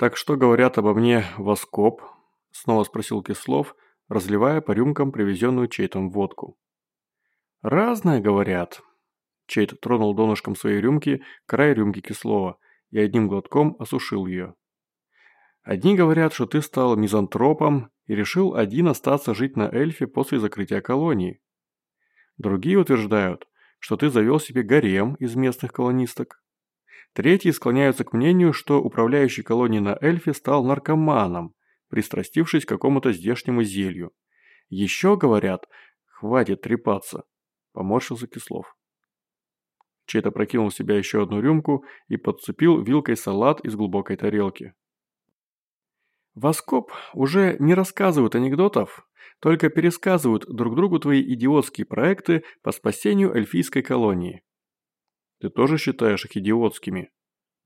«Так что говорят обо мне Воскоп?» – снова спросил Кислов, разливая по рюмкам привезенную Чейтом водку. «Разное говорят». Чейт тронул донышком своей рюмки край рюмки Кислова и одним глотком осушил ее. «Одни говорят, что ты стал мизантропом и решил один остаться жить на эльфе после закрытия колонии. Другие утверждают, что ты завел себе гарем из местных колонисток. Третьи склоняются к мнению, что управляющий колонией на эльфе стал наркоманом, пристрастившись к какому-то здешнему зелью. Еще говорят, хватит трепаться, поморщился Кислов. Чей-то прокинул в себя еще одну рюмку и подцепил вилкой салат из глубокой тарелки. Воскоп уже не рассказывают анекдотов, только пересказывают друг другу твои идиотские проекты по спасению эльфийской колонии. Ты тоже считаешь их идиотскими?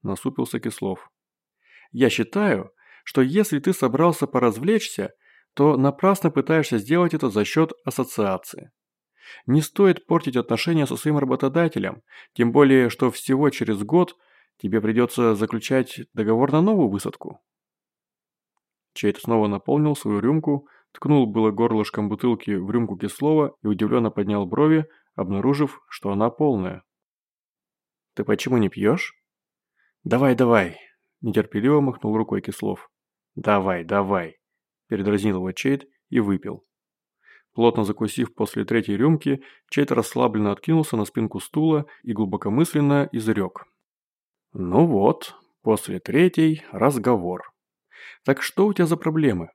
Насупился Кислов. Я считаю, что если ты собрался поразвлечься, то напрасно пытаешься сделать это за счет ассоциации. Не стоит портить отношения со своим работодателем, тем более, что всего через год тебе придется заключать договор на новую высадку. Чейт снова наполнил свою рюмку, ткнул было горлышком бутылки в рюмку Кислова и удивленно поднял брови, обнаружив, что она полная. «Ты почему не пьешь?» «Давай, давай!» – нетерпеливо махнул рукой Кислов. «Давай, давай!» – передразнил его Чейт и выпил. Плотно закусив после третьей рюмки, Чейт расслабленно откинулся на спинку стула и глубокомысленно изрек. «Ну вот, после третьей разговор. Так что у тебя за проблемы?»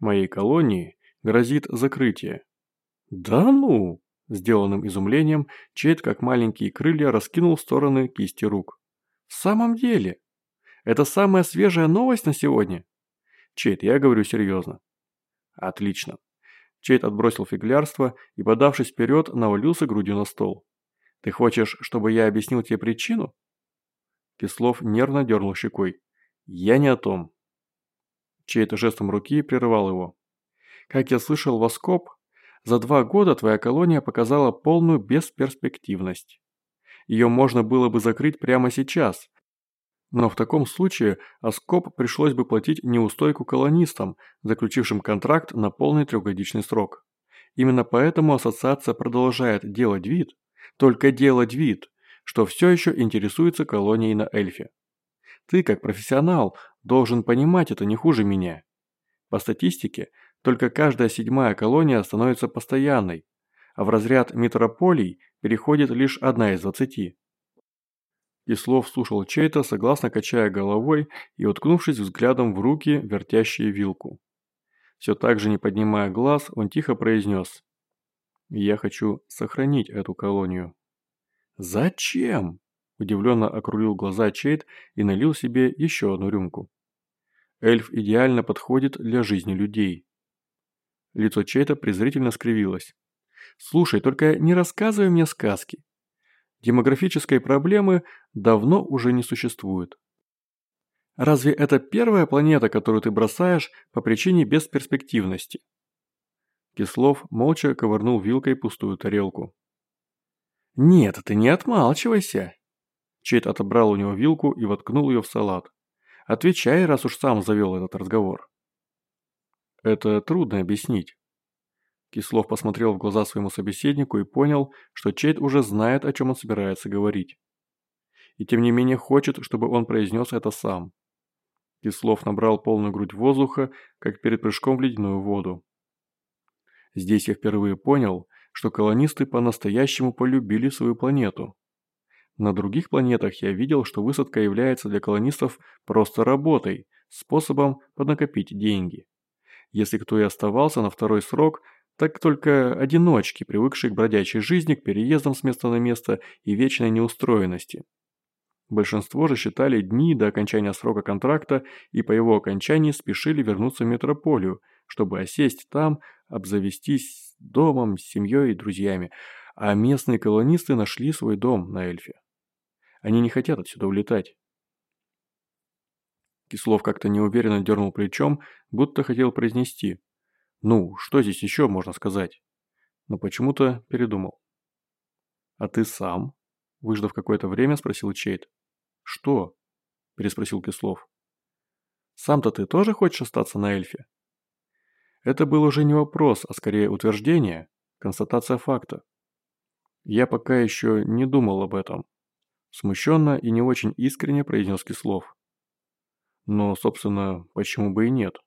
«Моей колонии грозит закрытие». «Да ну!» Сделанным изумлением, Чейт, как маленькие крылья, раскинул в стороны кисти рук. «В самом деле? Это самая свежая новость на сегодня?» «Чейт, я говорю серьезно». «Отлично». Чейт отбросил фиглярство и, подавшись вперед, навалился грудью на стол. «Ты хочешь, чтобы я объяснил тебе причину?» Кислов нервно дернул щекой. «Я не о том». Чейт жестом руки прерывал его. «Как я слышал, Воскоп за два года твоя колония показала полную бесперспективность. Ее можно было бы закрыть прямо сейчас. Но в таком случае Аскоп пришлось бы платить неустойку колонистам, заключившим контракт на полный трехгодичный срок. Именно поэтому ассоциация продолжает делать вид, только делать вид, что все еще интересуется колонией на Эльфе. Ты, как профессионал, должен понимать это не хуже меня. По статистике, только каждая седьмая колония становится постоянной, а в разряд метрополий переходит лишь одна из двадцати. Кислов слушал чей-то, согласно качая головой и уткнувшись взглядом в руки, вертящие вилку. Все так же не поднимая глаз, он тихо произнес. «Я хочу сохранить эту колонию». «Зачем?» – удивленно округлил глаза Чейт и налил себе еще одну рюмку. «Эльф идеально подходит для жизни людей. Лицо Чейта презрительно скривилось. «Слушай, только не рассказывай мне сказки. Демографической проблемы давно уже не существует. Разве это первая планета, которую ты бросаешь по причине бесперспективности?» Кислов молча ковырнул вилкой пустую тарелку. «Нет, ты не отмалчивайся!» Чейт отобрал у него вилку и воткнул ее в салат. «Отвечай, раз уж сам завел этот разговор». Это трудно объяснить. Кислов посмотрел в глаза своему собеседнику и понял, что Чейд уже знает, о чем он собирается говорить. И тем не менее хочет, чтобы он произнес это сам. Кислов набрал полную грудь воздуха, как перед прыжком в ледяную воду. Здесь я впервые понял, что колонисты по-настоящему полюбили свою планету. На других планетах я видел, что высадка является для колонистов просто работой, способом поднакопить деньги. Если кто и оставался на второй срок, так только одиночки, привыкшие к бродячей жизни, к переездам с места на место и вечной неустроенности. Большинство же считали дни до окончания срока контракта и по его окончании спешили вернуться в метрополию, чтобы осесть там, обзавестись домом, семьей и друзьями, а местные колонисты нашли свой дом на Эльфе. Они не хотят отсюда улетать. Кислов как-то неуверенно дернул плечом, будто хотел произнести. «Ну, что здесь еще можно сказать?» Но почему-то передумал. «А ты сам?» Выждав какое-то время, спросил Чейт. «Что?» – переспросил Кислов. Сам-то ты тоже хочешь остаться на эльфе?» Это был уже не вопрос, а скорее утверждение, констатация факта. Я пока еще не думал об этом. Смущенно и не очень искренне произнес Кислов. Но, собственно, почему бы и нет?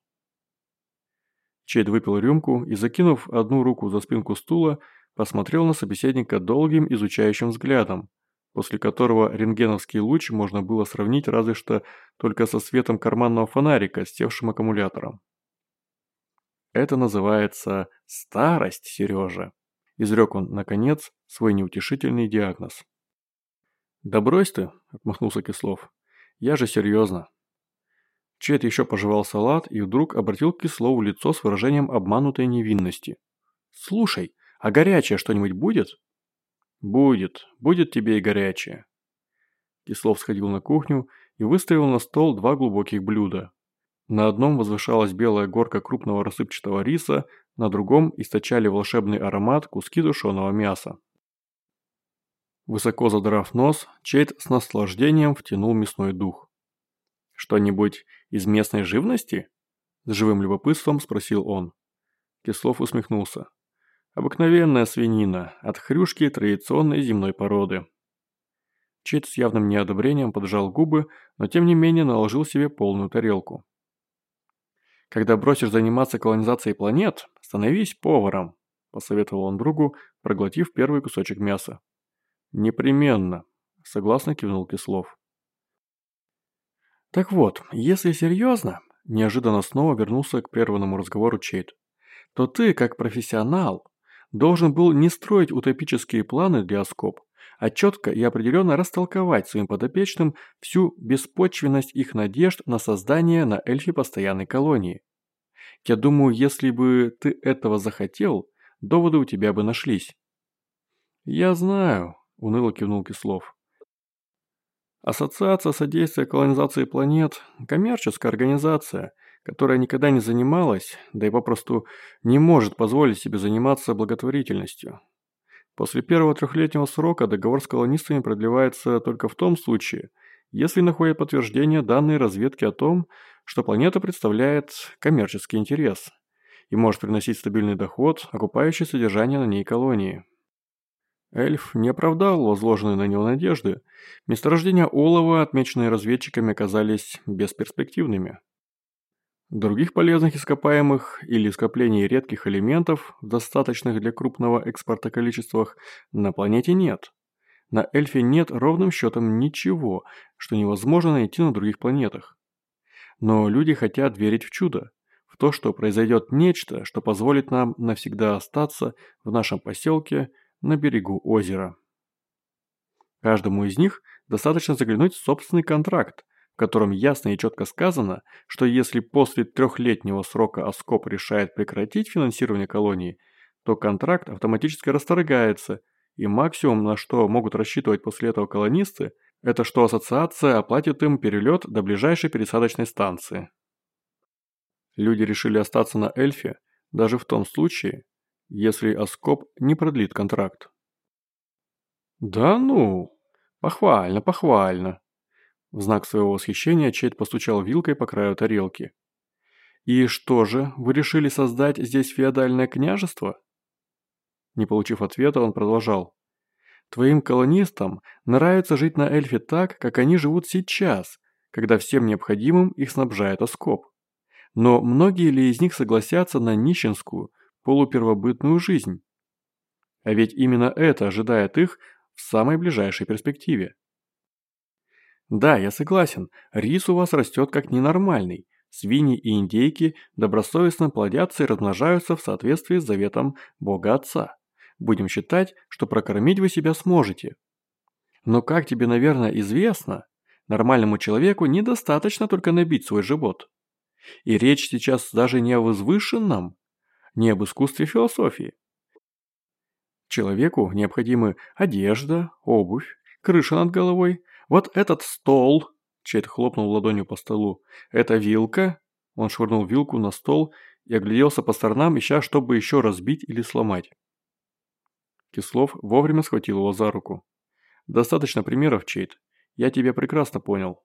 Чейд выпил рюмку и, закинув одну руку за спинку стула, посмотрел на собеседника долгим изучающим взглядом, после которого рентгеновский луч можно было сравнить разве что только со светом карманного фонарика с тевшим аккумулятором. «Это называется старость, Сережа», – изрек он, наконец, свой неутешительный диагноз. «Да брось ты», – отмахнулся Кислов. «Я же серьезно». Чет еще пожевал салат и вдруг обратил к Кислову лицо с выражением обманутой невинности. «Слушай, а горячее что-нибудь будет?» «Будет, будет тебе и горячее». Кислов сходил на кухню и выставил на стол два глубоких блюда. На одном возвышалась белая горка крупного рассыпчатого риса, на другом источали волшебный аромат куски тушеного мяса. Высоко задрав нос, Чейт с наслаждением втянул мясной дух. «Что-нибудь из местной живности?» С живым любопытством спросил он. Кислов усмехнулся. Обыкновенная свинина, от хрюшки традиционной земной породы. Чит с явным неодобрением поджал губы, но тем не менее наложил себе полную тарелку. «Когда бросишь заниматься колонизацией планет, становись поваром», – посоветовал он другу, проглотив первый кусочек мяса. «Непременно», – согласно кивнул Кислов. «Так вот, если серьезно», – неожиданно снова вернулся к прерванному разговору Чейт, – «то ты, как профессионал, должен был не строить утопические планы для Оскоп, а четко и определенно растолковать своим подопечным всю беспочвенность их надежд на создание на эльфе постоянной колонии. Я думаю, если бы ты этого захотел, доводы у тебя бы нашлись. «Я знаю», – уныло кивнул Кислов. Ассоциация содействия колонизации планет – коммерческая организация – которая никогда не занималась, да и попросту не может позволить себе заниматься благотворительностью. После первого трехлетнего срока договор с колонистами продлевается только в том случае, если находят подтверждение данной разведки о том, что планета представляет коммерческий интерес и может приносить стабильный доход, окупающий содержание на ней колонии. Эльф не оправдал возложенные на него надежды. Месторождения олова, отмеченные разведчиками, оказались бесперспективными. Других полезных ископаемых или скоплений редких элементов, достаточных для крупного экспорта количествах, на планете нет. На Эльфе нет ровным счетом ничего, что невозможно найти на других планетах. Но люди хотят верить в чудо, в то, что произойдет нечто, что позволит нам навсегда остаться в нашем поселке на берегу озера. Каждому из них достаточно заглянуть в собственный контракт, в котором ясно и четко сказано, что если после трехлетнего срока ОСКОП решает прекратить финансирование колонии, то контракт автоматически расторгается, и максимум, на что могут рассчитывать после этого колонисты, это что ассоциация оплатит им перелет до ближайшей пересадочной станции. Люди решили остаться на Эльфе даже в том случае, если Оскоп не продлит контракт. «Да ну, похвально, похвально», в знак своего восхищения Чейд постучал вилкой по краю тарелки. «И что же, вы решили создать здесь феодальное княжество?» Не получив ответа, он продолжал. «Твоим колонистам нравится жить на Эльфе так, как они живут сейчас, когда всем необходимым их снабжает Оскоп. Но многие ли из них согласятся на нищенскую, полупервобытную жизнь? А ведь именно это ожидает их в самой ближайшей перспективе. Да, я согласен, рис у вас растет как ненормальный. Свиньи и индейки добросовестно плодятся и размножаются в соответствии с заветом Бога Отца. Будем считать, что прокормить вы себя сможете. Но как тебе, наверное, известно, нормальному человеку недостаточно только набить свой живот. И речь сейчас даже не о возвышенном, не об искусстве философии. Человеку необходимы одежда, обувь, крыша над головой, вот этот стол, Чейд хлопнул ладонью по столу, это вилка, он швырнул вилку на стол и огляделся по сторонам, ища, чтобы еще разбить или сломать. Кислов вовремя схватил его за руку. «Достаточно примеров, Чейд. Я тебя прекрасно понял».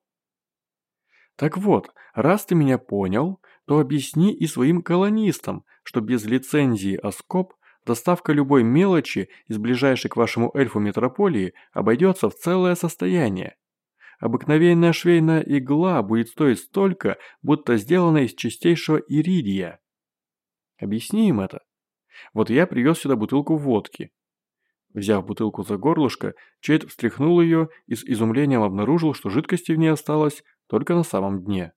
Так вот, раз ты меня понял, то объясни и своим колонистам, что без лицензии ОСКОП доставка любой мелочи из ближайшей к вашему эльфу метрополии обойдется в целое состояние. Обыкновенная швейная игла будет стоить столько, будто сделана из чистейшего иридия. Объясни им это. Вот я привез сюда бутылку водки. Взяв бутылку за горлышко, Чейд встряхнул ее и с изумлением обнаружил, что жидкости в ней осталось только на самом дне.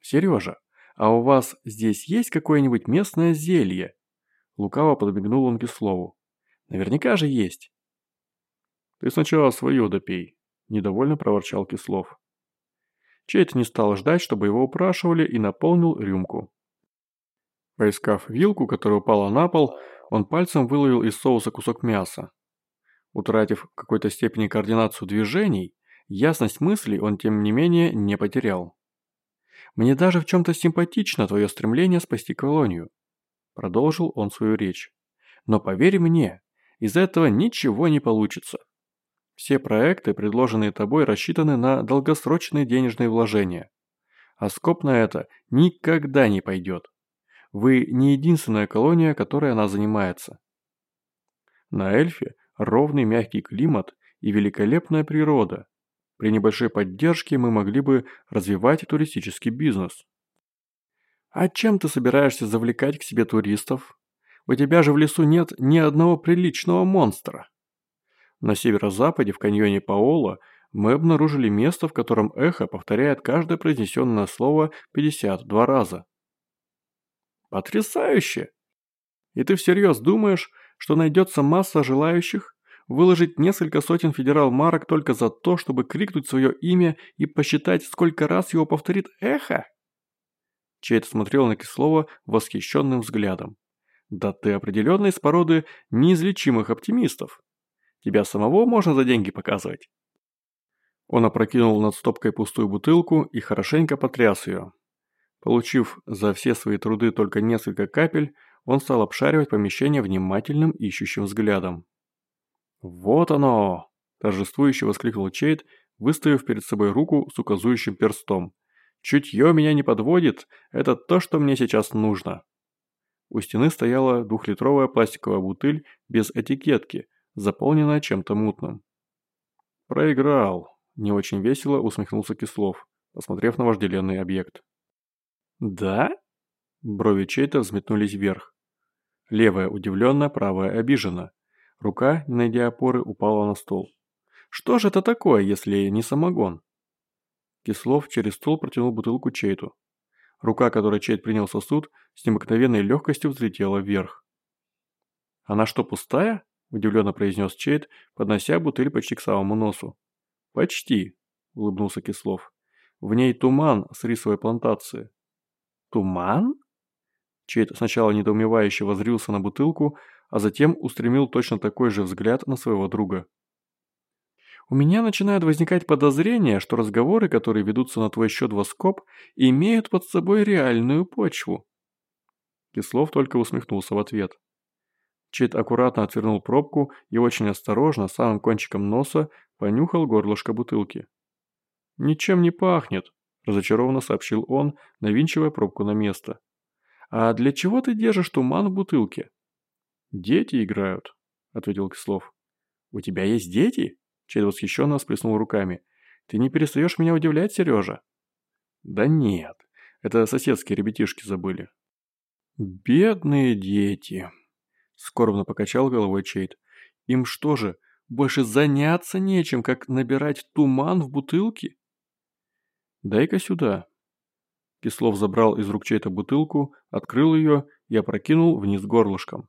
«Сережа, а у вас здесь есть какое-нибудь местное зелье?» Лукаво подмигнул он Кислову. «Наверняка же есть». «Ты сначала свое допей», – недовольно проворчал Кислов. Чейд не стал ждать, чтобы его упрашивали, и наполнил рюмку. Поискав вилку, которая упала на пол, он пальцем выловил из соуса кусок мяса. Утратив в какой-то степени координацию движений, ясность мыслей он тем не менее не потерял. «Мне даже в чем-то симпатично твое стремление спасти колонию», продолжил он свою речь. «Но поверь мне, из этого ничего не получится. Все проекты, предложенные тобой, рассчитаны на долгосрочные денежные вложения. А скоп на это никогда не пойдет. Вы не единственная колония, которой она занимается. На Эльфе ровный мягкий климат и великолепная природа. При небольшой поддержке мы могли бы развивать туристический бизнес. А чем ты собираешься завлекать к себе туристов? У тебя же в лесу нет ни одного приличного монстра. На северо-западе, в каньоне Паола, мы обнаружили место, в котором эхо повторяет каждое произнесенное слово 52 раза. Потрясающе! И ты всерьез думаешь, что найдется масса желающих выложить несколько сотен федерал-марок только за то, чтобы крикнуть свое имя и посчитать, сколько раз его повторит эхо? Чейд смотрел на Кислова восхищенным взглядом. Да ты определенно из породы неизлечимых оптимистов. Тебя самого можно за деньги показывать. Он опрокинул над стопкой пустую бутылку и хорошенько потряс ее. Получив за все свои труды только несколько капель, он стал обшаривать помещение внимательным ищущим взглядом. «Вот оно!» – торжествующе воскликнул Чейд, выставив перед собой руку с указующим перстом. «Чутье меня не подводит, это то, что мне сейчас нужно». У стены стояла двухлитровая пластиковая бутыль без этикетки, заполненная чем-то мутным. «Проиграл», – не очень весело усмехнулся Кислов, посмотрев на вожделенный объект. «Да?» Брови чей-то взметнулись вверх. Левая удивленно, правая обижена. Рука, не найдя опоры, упала на стол. «Что же это такое, если не самогон?» Кислов через стол протянул бутылку Чейту. Рука, которой Чейт принял сосуд, с необыкновенной легкостью взлетела вверх. «Она что, пустая?» – удивленно произнес Чейт, поднося бутыль почти к самому носу. «Почти», – улыбнулся Кислов. «В ней туман с рисовой плантации. «Туман?» Чейд сначала недоумевающе возрился на бутылку, а затем устремил точно такой же взгляд на своего друга. «У меня начинают возникать подозрения, что разговоры, которые ведутся на твой счет в Оскоп, имеют под собой реальную почву». Кислов только усмехнулся в ответ. Чейд аккуратно отвернул пробку и очень осторожно, самым кончиком носа, понюхал горлышко бутылки. «Ничем не пахнет», разочарованно сообщил он, навинчивая пробку на место. «А для чего ты держишь туман в бутылке?» «Дети играют», — ответил Кислов. «У тебя есть дети?» Чейд восхищенно сплеснул руками. «Ты не перестаешь меня удивлять, Сережа?» «Да нет, это соседские ребятишки забыли». «Бедные дети», — скорбно покачал головой Чейд. «Им что же, больше заняться нечем, как набирать туман в бутылке?» «Дай-ка сюда». Кислов забрал из рук чей-то бутылку, открыл ее и опрокинул вниз горлышком.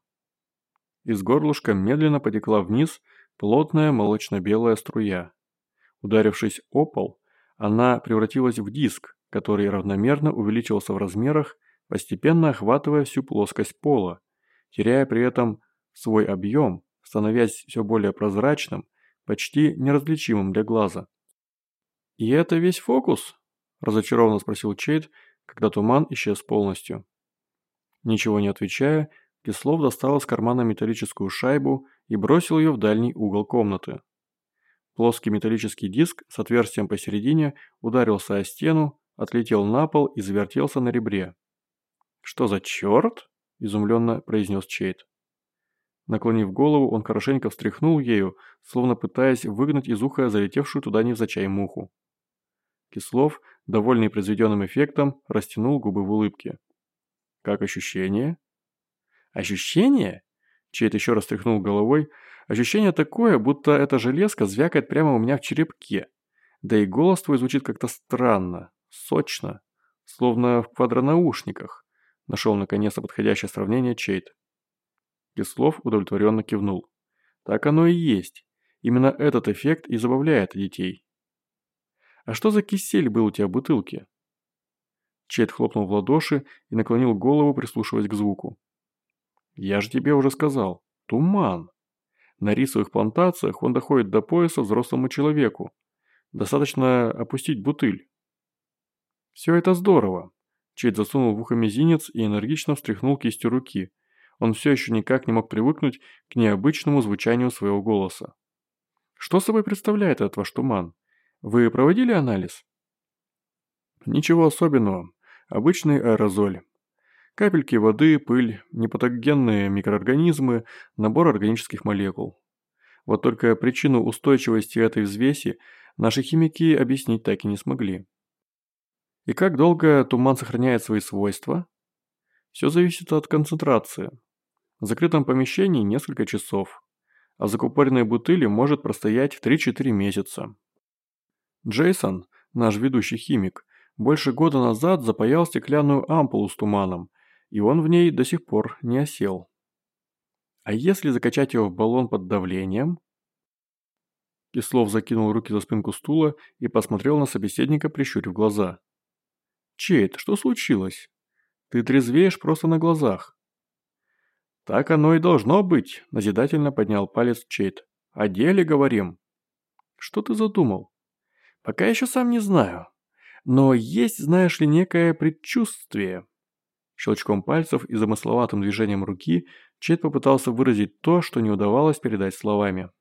Из горлышка медленно потекла вниз плотная молочно-белая струя. Ударившись о пол, она превратилась в диск, который равномерно увеличивался в размерах, постепенно охватывая всю плоскость пола, теряя при этом свой объем, становясь все более прозрачным, почти неразличимым для глаза. «И это весь фокус?» разочарованно спросил Чейд, когда туман исчез полностью. Ничего не отвечая, Кислов достал из кармана металлическую шайбу и бросил ее в дальний угол комнаты. Плоский металлический диск с отверстием посередине ударился о стену, отлетел на пол и завертелся на ребре. «Что за черт?» – изумленно произнес Чейт. Наклонив голову, он хорошенько встряхнул ею, словно пытаясь выгнать из уха залетевшую туда невзначай муху. Кислов, довольный произведенным эффектом, растянул губы в улыбке. «Как ощущение?» «Ощущение?» Чейт еще раз тряхнул головой. «Ощущение такое, будто эта железка звякает прямо у меня в черепке. Да и голос твой звучит как-то странно, сочно, словно в квадронаушниках». Нашел наконец-то подходящее сравнение Чейт. Кислов удовлетворенно кивнул. Так оно и есть. Именно этот эффект и забавляет детей. «А что за кисель был у тебя в бутылке?» Чейт хлопнул в ладоши и наклонил голову, прислушиваясь к звуку. «Я же тебе уже сказал. Туман. На рисовых плантациях он доходит до пояса взрослому человеку. Достаточно опустить бутыль». «Все это здорово». Чейт засунул в ухо мизинец и энергично встряхнул кистью руки. Он все еще никак не мог привыкнуть к необычному звучанию своего голоса. «Что собой представляет этот ваш туман? Вы проводили анализ?» «Ничего особенного. Обычный аэрозоль. Капельки воды, пыль, непатогенные микроорганизмы, набор органических молекул. Вот только причину устойчивости этой взвеси наши химики объяснить так и не смогли. И как долго туман сохраняет свои свойства? Все зависит от концентрации. В закрытом помещении несколько часов, а закупоренной бутыли может простоять 3-4 месяца. Джейсон, наш ведущий химик, больше года назад запаял стеклянную ампулу с туманом, и он в ней до сих пор не осел. А если закачать его в баллон под давлением? Кислов закинул руки за спинку стула и посмотрел на собеседника, прищурив глаза. «Чейт, что случилось? Ты трезвеешь просто на глазах». «Так оно и должно быть», – назидательно поднял палец Чейт. «О деле говорим». «Что ты задумал?» «Пока еще сам не знаю. Но есть, знаешь ли, некое предчувствие». Щелчком пальцев и замысловатым движением руки Чейт попытался выразить то, что не удавалось передать словами.